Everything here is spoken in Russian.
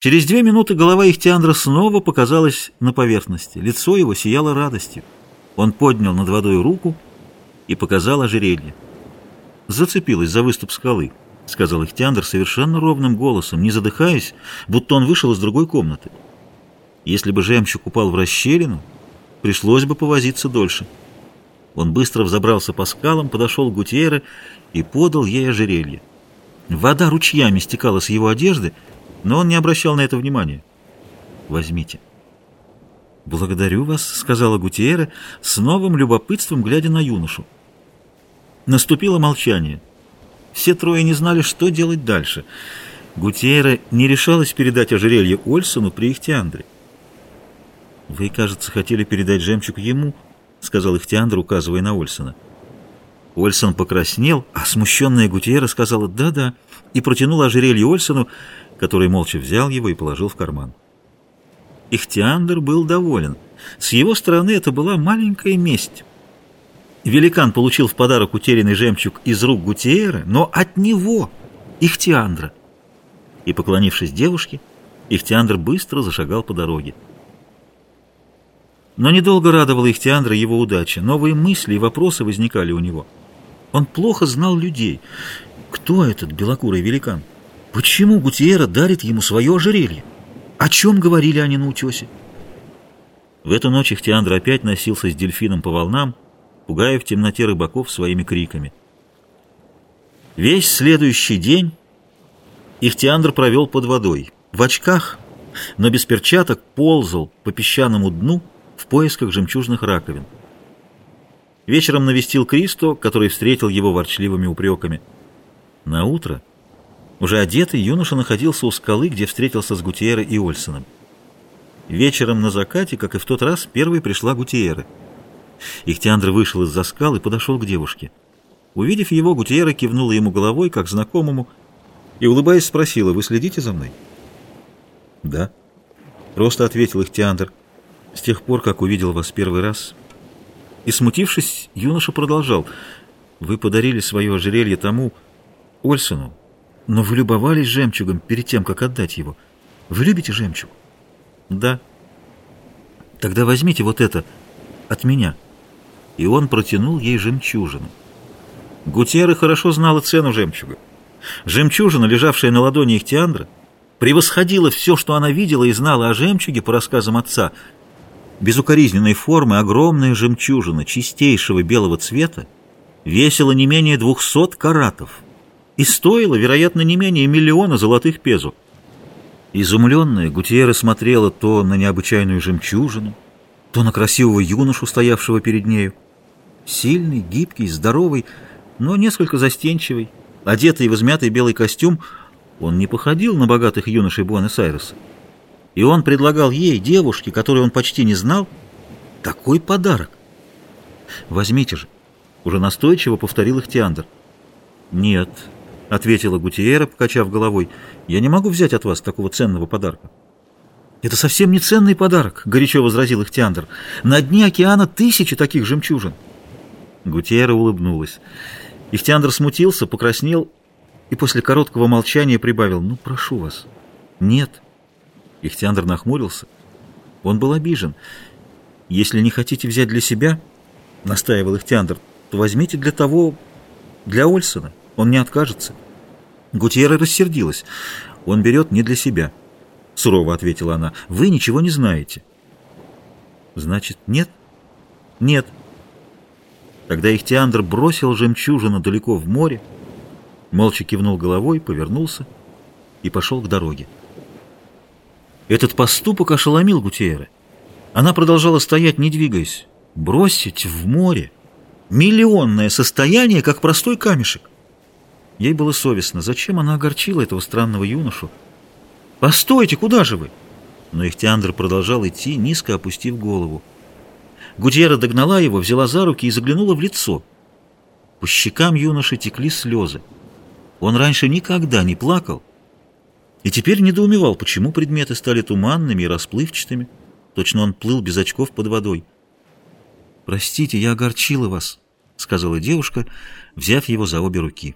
Через две минуты голова Ихтиандра снова показалась на поверхности. Лицо его сияло радостью. Он поднял над водой руку и показал ожерелье. «Зацепилась за выступ скалы», — сказал Ихтиандр совершенно ровным голосом, не задыхаясь, будто он вышел из другой комнаты. Если бы жемчуг упал в расщелину, пришлось бы повозиться дольше. Он быстро взобрался по скалам, подошел к Гутьерре и подал ей ожерелье. Вода ручьями стекала с его одежды, но он не обращал на это внимания. «Возьмите». «Благодарю вас», — сказала Гутиера, с новым любопытством глядя на юношу. Наступило молчание. Все трое не знали, что делать дальше. Гутиера не решалась передать ожерелье Ольсону при Ихтиандре. «Вы, кажется, хотели передать жемчуг ему», — сказал Ихтиандр, указывая на Ольсона. Ольсон покраснел, а смущенная Гутиера сказала «да-да» и протянула ожерелье Ольсону, который молча взял его и положил в карман. Ихтиандр был доволен. С его стороны это была маленькая месть. Великан получил в подарок утерянный жемчуг из рук Гутиера, но от него, Ихтиандра. И, поклонившись девушке, Ихтиандр быстро зашагал по дороге. Но недолго радовала Ихтиандра его удача. Новые мысли и вопросы возникали у него. Он плохо знал людей. Кто этот белокурый великан? Почему Гутиера дарит ему свое ожерелье? О чем говорили они на утесе? В эту ночь Ихтиандр опять носился с дельфином по волнам, пугая в темноте рыбаков своими криками. Весь следующий день Ихтиандр провел под водой. В очках, но без перчаток, ползал по песчаному дну в поисках жемчужных раковин. Вечером навестил Кристо, который встретил его ворчливыми упреками. На утро уже одетый юноша находился у скалы, где встретился с Гутиерой и Ольсоном. Вечером на закате, как и в тот раз, первой пришла Гутиера. Ихтиандр вышел из-за скал и подошел к девушке. Увидев его, Гутиера кивнула ему головой, как знакомому, и, улыбаясь, спросила, «Вы следите за мной?» «Да», — просто ответил Ихтиандр, «с тех пор, как увидел вас первый раз». И, смутившись, юноша продолжал, «Вы подарили свое ожерелье тому, Ольсону, но вы любовались жемчугом перед тем, как отдать его. Вы любите жемчуг? Да. Тогда возьмите вот это от меня. И он протянул ей жемчужину. Гутьера хорошо знала цену жемчуга. Жемчужина, лежавшая на ладони Ихтиандра, превосходила все, что она видела и знала о жемчуге по рассказам отца. Безукоризненной формы огромная жемчужина чистейшего белого цвета весила не менее двухсот каратов и стоила, вероятно, не менее миллиона золотых пезу. Изумленная, Гутьера смотрела то на необычайную жемчужину, то на красивого юношу, стоявшего перед нею. Сильный, гибкий, здоровый, но несколько застенчивый, одетый в измятый белый костюм, он не походил на богатых юношей Буэнос-Айреса. И он предлагал ей, девушке, которую он почти не знал, такой подарок. «Возьмите же», — уже настойчиво повторил их Тиандр. «Нет», — ответила Гутиера, покачав головой. «Я не могу взять от вас такого ценного подарка». «Это совсем не ценный подарок», — горячо возразил Ихтиандр. «На дне океана тысячи таких жемчужин». Гутиера улыбнулась. Ихтиандр смутился, покраснел и после короткого молчания прибавил. «Ну, прошу вас». «Нет». Ихтиандр нахмурился. Он был обижен. «Если не хотите взять для себя, — настаивал Ихтиандр, — то возьмите для того, для Ольсона». Он не откажется. Гутьера рассердилась. Он берет не для себя. Сурово ответила она. Вы ничего не знаете. Значит, нет? Нет. Тогда Ихтиандр бросил жемчужину далеко в море, молча кивнул головой, повернулся и пошел к дороге. Этот поступок ошеломил Гутиера. Она продолжала стоять, не двигаясь. Бросить в море миллионное состояние, как простой камешек. Ей было совестно. Зачем она огорчила этого странного юношу? «Постойте, куда же вы?» Но Ихтиандр продолжал идти, низко опустив голову. Гудьера догнала его, взяла за руки и заглянула в лицо. По щекам юноши текли слезы. Он раньше никогда не плакал и теперь недоумевал, почему предметы стали туманными и расплывчатыми. Точно он плыл без очков под водой. «Простите, я огорчила вас», — сказала девушка, взяв его за обе руки.